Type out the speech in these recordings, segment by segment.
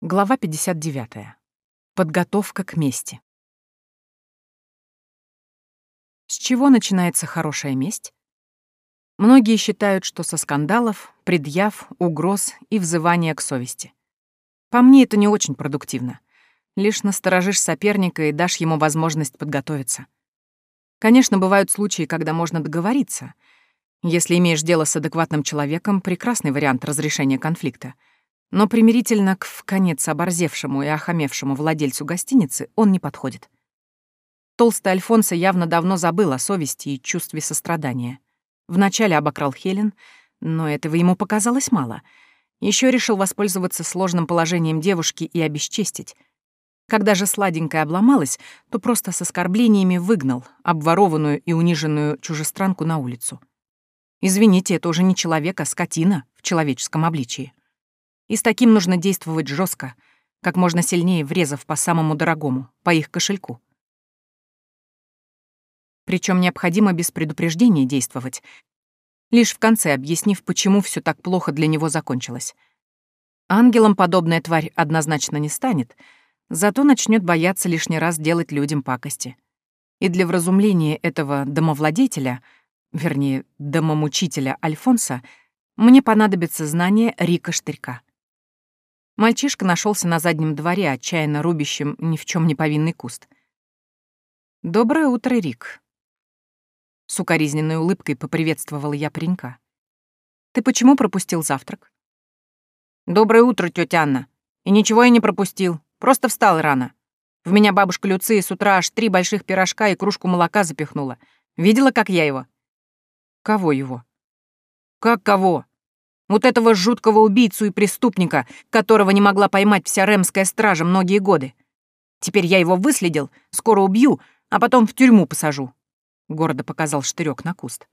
Глава 59. Подготовка к мести. С чего начинается хорошая месть? Многие считают, что со скандалов, предъяв, угроз и взывания к совести. По мне это не очень продуктивно. Лишь насторожишь соперника и дашь ему возможность подготовиться. Конечно, бывают случаи, когда можно договориться. Если имеешь дело с адекватным человеком, прекрасный вариант разрешения конфликта — но примирительно к конец оборзевшему и охамевшему владельцу гостиницы он не подходит. Толстый Альфонсо явно давно забыл о совести и чувстве сострадания. Вначале обокрал Хелен, но этого ему показалось мало. Еще решил воспользоваться сложным положением девушки и обесчестить. Когда же сладенькая обломалась, то просто с оскорблениями выгнал обворованную и униженную чужестранку на улицу. Извините, это уже не человек, а скотина в человеческом обличии. И с таким нужно действовать жестко, как можно сильнее врезав по самому дорогому, по их кошельку. Причем необходимо без предупреждения действовать, лишь в конце объяснив, почему все так плохо для него закончилось. Ангелом подобная тварь однозначно не станет, зато начнет бояться лишний раз делать людям пакости. И для вразумления этого домовладетеля, вернее, домомучителя Альфонса, мне понадобится знание Рика Штырька. Мальчишка нашелся на заднем дворе, отчаянно рубящим ни в чем не повинный куст. «Доброе утро, Рик!» С укоризненной улыбкой поприветствовала я паренька. «Ты почему пропустил завтрак?» «Доброе утро, тетя Анна. И ничего я не пропустил, просто встал рано. В меня бабушка Люция с утра аж три больших пирожка и кружку молока запихнула. Видела, как я его?» «Кого его?» «Как кого? Вот этого жуткого убийцу и преступника, которого не могла поймать вся ремская стража многие годы. Теперь я его выследил, скоро убью, а потом в тюрьму посажу. Гордо показал штырек на куст.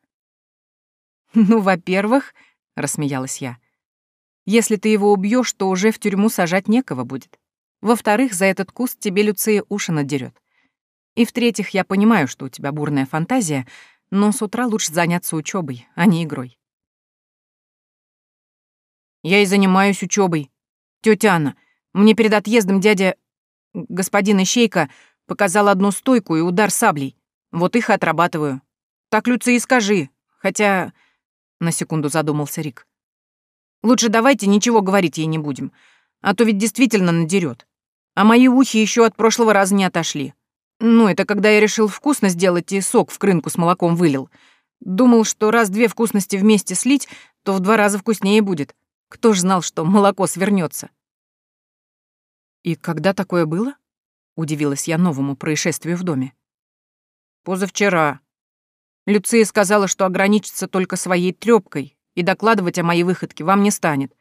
«Ну, во-первых, — рассмеялась я, — если ты его убьешь, то уже в тюрьму сажать некого будет. Во-вторых, за этот куст тебе Люция уши надерет. И в-третьих, я понимаю, что у тебя бурная фантазия, но с утра лучше заняться учебой, а не игрой. Я и занимаюсь учебой. Тетя Анна, мне перед отъездом дядя, господин Ищейка, показал одну стойку и удар саблей. Вот их отрабатываю. Так, Люция, и скажи. Хотя... На секунду задумался Рик. Лучше давайте ничего говорить ей не будем, а то ведь действительно надерет. А мои ухи еще от прошлого раза не отошли. Ну, это когда я решил вкусно сделать и сок в крынку с молоком вылил. Думал, что раз две вкусности вместе слить, то в два раза вкуснее будет. Кто ж знал, что молоко свернется? «И когда такое было?» — удивилась я новому происшествию в доме. «Позавчера. Люция сказала, что ограничится только своей трёпкой и докладывать о моей выходке вам не станет.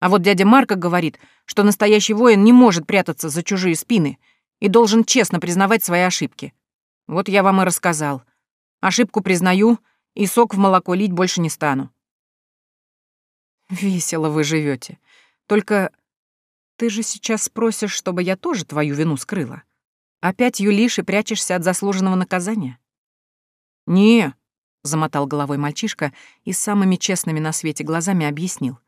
А вот дядя Марка говорит, что настоящий воин не может прятаться за чужие спины и должен честно признавать свои ошибки. Вот я вам и рассказал. Ошибку признаю, и сок в молоко лить больше не стану. Весело вы живете. Только ты же сейчас спросишь, чтобы я тоже твою вину скрыла. Опять юлишь и прячешься от заслуженного наказания? Не, замотал головой мальчишка и самыми честными на свете глазами объяснил.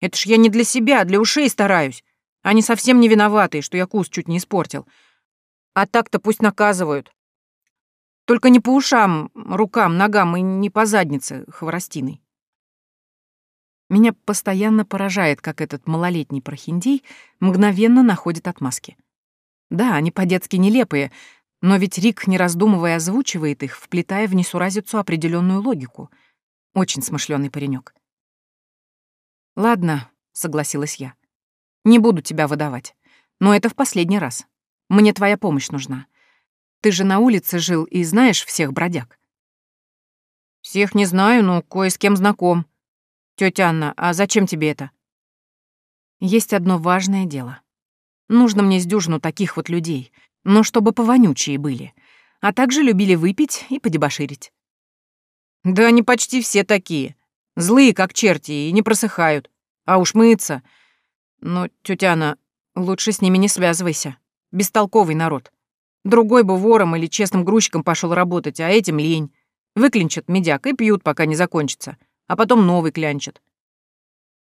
Это ж я не для себя, а для ушей стараюсь. Они совсем не виноваты, что я куст чуть не испортил. А так-то пусть наказывают. Только не по ушам, рукам, ногам и не по заднице хворостиной. Меня постоянно поражает, как этот малолетний прохиндей мгновенно находит отмазки. Да, они по-детски нелепые, но ведь Рик, не раздумывая, озвучивает их, вплетая в несуразицу определенную логику. Очень смышленый паренек. «Ладно», — согласилась я. «Не буду тебя выдавать. Но это в последний раз. Мне твоя помощь нужна. Ты же на улице жил и знаешь всех бродяг». «Всех не знаю, но кое с кем знаком», Тетя Анна, а зачем тебе это? Есть одно важное дело. Нужно мне с дюжину таких вот людей, но чтобы повонючие были, а также любили выпить и подебоширить. Да они почти все такие. Злые, как черти, и не просыхают. А уж мыться. Но, тетя Анна, лучше с ними не связывайся. Бестолковый народ. Другой бы вором или честным грузчиком пошел работать, а этим лень. Выклинчат медяк и пьют, пока не закончится а потом новый клянчит.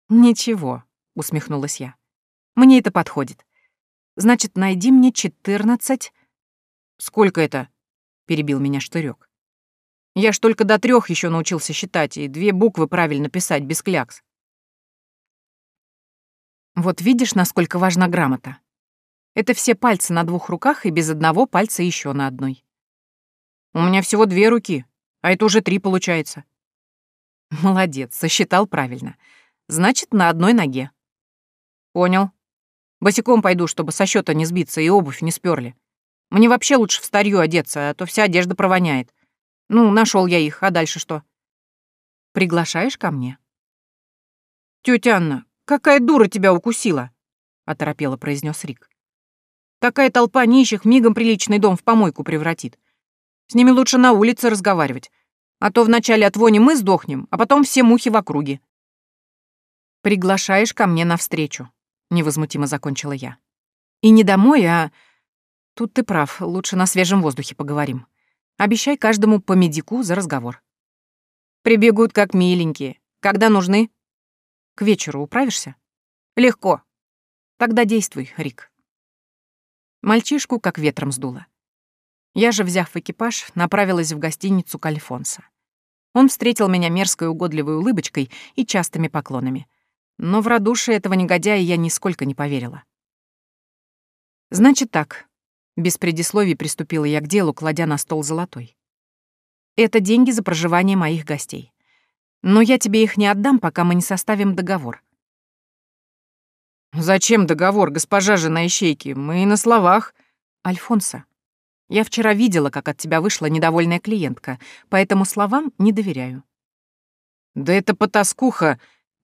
«Ничего», — усмехнулась я. Мне это подходит. Значит, найди мне четырнадцать... Сколько это? перебил меня штырек. Я ж только до трех еще научился считать, и две буквы правильно писать без клякс. Вот видишь, насколько важна грамота. Это все пальцы на двух руках и без одного пальца еще на одной. У меня всего две руки, а это уже три получается. Молодец, сосчитал правильно. Значит, на одной ноге. Понял. Босиком пойду, чтобы со счета не сбиться и обувь не сперли. Мне вообще лучше в старью одеться, а то вся одежда провоняет. Ну, нашел я их, а дальше что? Приглашаешь ко мне? Тетя Анна, какая дура тебя укусила? оторопело произнес Рик. Такая толпа нищих мигом приличный дом в помойку превратит. С ними лучше на улице разговаривать, а то вначале от вони мы сдохнем, а потом все мухи в округе. Приглашаешь ко мне навстречу, невозмутимо закончила я. И не домой, а... Тут ты прав, лучше на свежем воздухе поговорим. Обещай каждому по медику за разговор. Прибегут как миленькие. Когда нужны? К вечеру управишься? Легко. Тогда действуй, Рик. Мальчишку как ветром сдуло. Я же, взяв экипаж, направилась в гостиницу к Альфонсо. Он встретил меня мерзкой угодливой улыбочкой и частыми поклонами. Но в радушие этого негодяя я нисколько не поверила. «Значит так», — без предисловий приступила я к делу, кладя на стол золотой. «Это деньги за проживание моих гостей. Но я тебе их не отдам, пока мы не составим договор». «Зачем договор, госпожа жена ищейки? Мы и на словах». «Альфонсо, я вчера видела, как от тебя вышла недовольная клиентка, поэтому словам не доверяю». «Да это потаскуха!»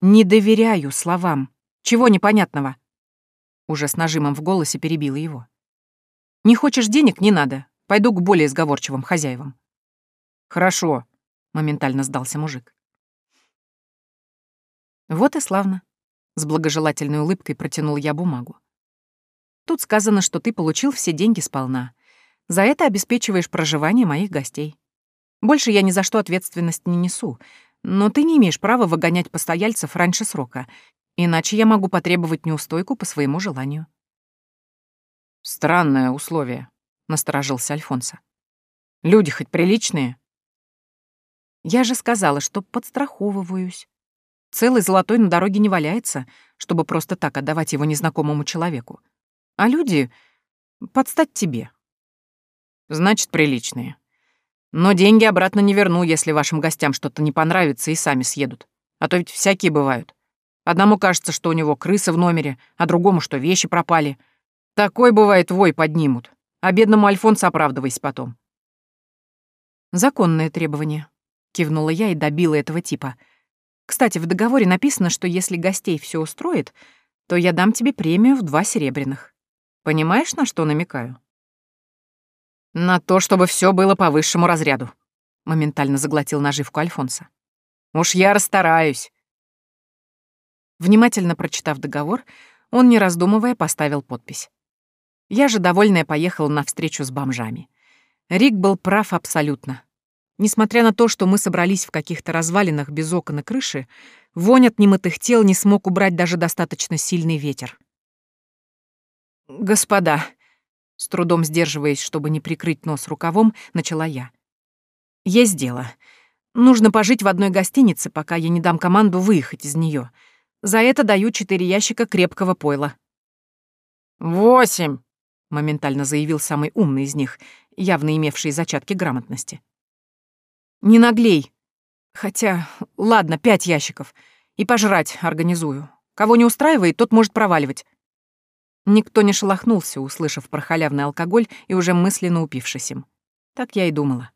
«Не доверяю словам. Чего непонятного?» Уже с нажимом в голосе перебила его. «Не хочешь денег — не надо. Пойду к более сговорчивым хозяевам». «Хорошо», — моментально сдался мужик. «Вот и славно», — с благожелательной улыбкой протянул я бумагу. «Тут сказано, что ты получил все деньги сполна. За это обеспечиваешь проживание моих гостей. Больше я ни за что ответственность не несу, но ты не имеешь права выгонять постояльцев раньше срока, иначе я могу потребовать неустойку по своему желанию». «Странное условие», — насторожился Альфонсо. «Люди хоть приличные?» «Я же сказала, что подстраховываюсь. Целый золотой на дороге не валяется, чтобы просто так отдавать его незнакомому человеку. А люди — подстать тебе». «Значит, приличные», но деньги обратно не верну, если вашим гостям что-то не понравится и сами съедут. А то ведь всякие бывают. Одному кажется, что у него крысы в номере, а другому, что вещи пропали. Такой, бывает, вой поднимут. А бедному Альфонсу оправдывайся потом. «Законное требование», — кивнула я и добила этого типа. «Кстати, в договоре написано, что если гостей все устроит, то я дам тебе премию в два серебряных. Понимаешь, на что намекаю?» «На то, чтобы все было по высшему разряду», — моментально заглотил наживку Альфонса. «Уж я расстараюсь». Внимательно прочитав договор, он, не раздумывая, поставил подпись. Я же, довольная, поехала на встречу с бомжами. Рик был прав абсолютно. Несмотря на то, что мы собрались в каких-то развалинах без окон и крыши, вонь от немытых тел не смог убрать даже достаточно сильный ветер. «Господа», с трудом сдерживаясь, чтобы не прикрыть нос рукавом, начала я. «Есть дело. Нужно пожить в одной гостинице, пока я не дам команду выехать из нее. За это даю четыре ящика крепкого пойла». «Восемь!» — моментально заявил самый умный из них, явно имевший зачатки грамотности. «Не наглей. Хотя, ладно, пять ящиков. И пожрать организую. Кого не устраивает, тот может проваливать. Никто не шелохнулся, услышав про халявный алкоголь и уже мысленно упившись им. Так я и думала.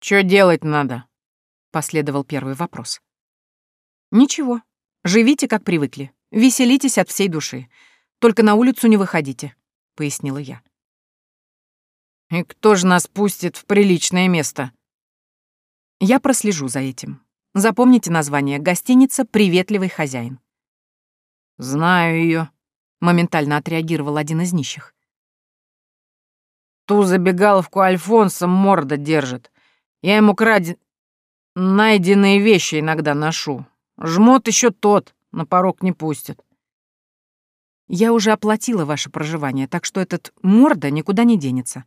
«Чё делать надо?» — последовал первый вопрос. «Ничего. Живите, как привыкли. Веселитесь от всей души. Только на улицу не выходите», — пояснила я. «И кто же нас пустит в приличное место?» «Я прослежу за этим. Запомните название. Гостиница «Приветливый хозяин». «Знаю ее, моментально отреагировал один из нищих. «Ту забегаловку Альфонса морда держит. Я ему кради... найденные вещи иногда ношу. Жмот еще тот, на порог не пустят. Я уже оплатила ваше проживание, так что этот морда никуда не денется.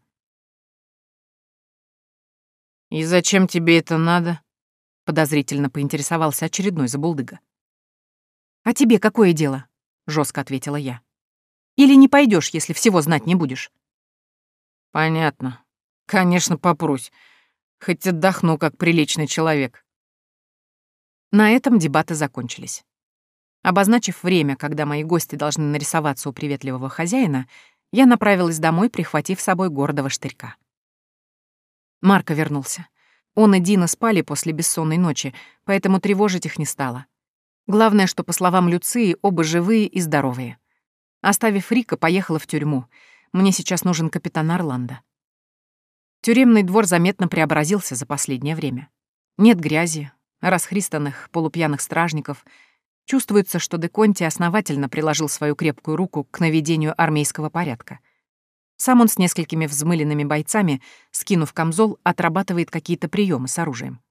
И зачем тебе это надо? Подозрительно поинтересовался очередной забулдыга. А тебе какое дело? Жестко ответила я. Или не пойдешь, если всего знать не будешь? Понятно. Конечно, попрусь. Хоть отдохну, как приличный человек. На этом дебаты закончились. Обозначив время, когда мои гости должны нарисоваться у приветливого хозяина, я направилась домой, прихватив с собой гордого штырька. Марко вернулся. Он и Дина спали после бессонной ночи, поэтому тревожить их не стало. Главное, что, по словам Люции, оба живые и здоровые. Оставив Рика, поехала в тюрьму. Мне сейчас нужен капитан Орландо. Тюремный двор заметно преобразился за последнее время. Нет грязи, расхристанных, полупьяных стражников. Чувствуется, что Деконти основательно приложил свою крепкую руку к наведению армейского порядка. Сам он с несколькими взмыленными бойцами, скинув камзол, отрабатывает какие-то приемы с оружием.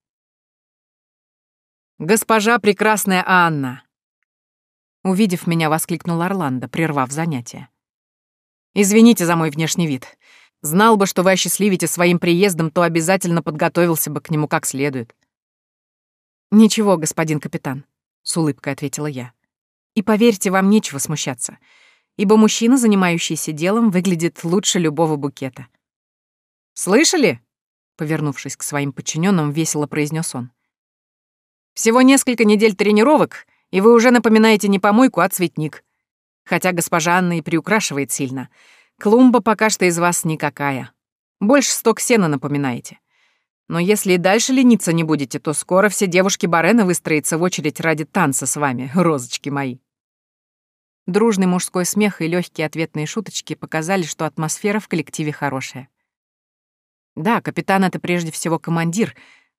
«Госпожа прекрасная Анна!» Увидев меня, воскликнул Орландо, прервав занятие. «Извините за мой внешний вид. Знал бы, что вы осчастливите своим приездом, то обязательно подготовился бы к нему как следует. «Ничего, господин капитан», — с улыбкой ответила я. «И поверьте, вам нечего смущаться, ибо мужчина, занимающийся делом, выглядит лучше любого букета». «Слышали?» — повернувшись к своим подчиненным, весело произнес он. «Всего несколько недель тренировок, и вы уже напоминаете не помойку, а цветник. Хотя госпожа Анна и приукрашивает сильно. Клумба пока что из вас никакая. Больше сток сена напоминаете. Но если и дальше лениться не будете, то скоро все девушки Барена выстроятся в очередь ради танца с вами, розочки мои». Дружный мужской смех и легкие ответные шуточки показали, что атмосфера в коллективе хорошая. Да, капитан — это прежде всего командир,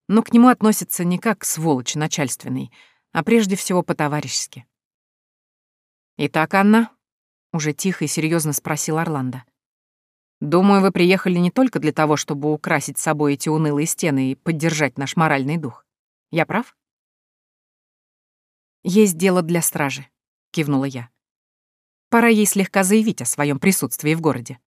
но к нему относятся не как к сволочи начальственной, а прежде всего по-товарищески. «Итак, Анна?» — уже тихо и серьезно спросил Орландо. Думаю, вы приехали не только для того, чтобы украсить собой эти унылые стены и поддержать наш моральный дух. Я прав? Есть дело для стражи, кивнула я. Пора ей слегка заявить о своем присутствии в городе.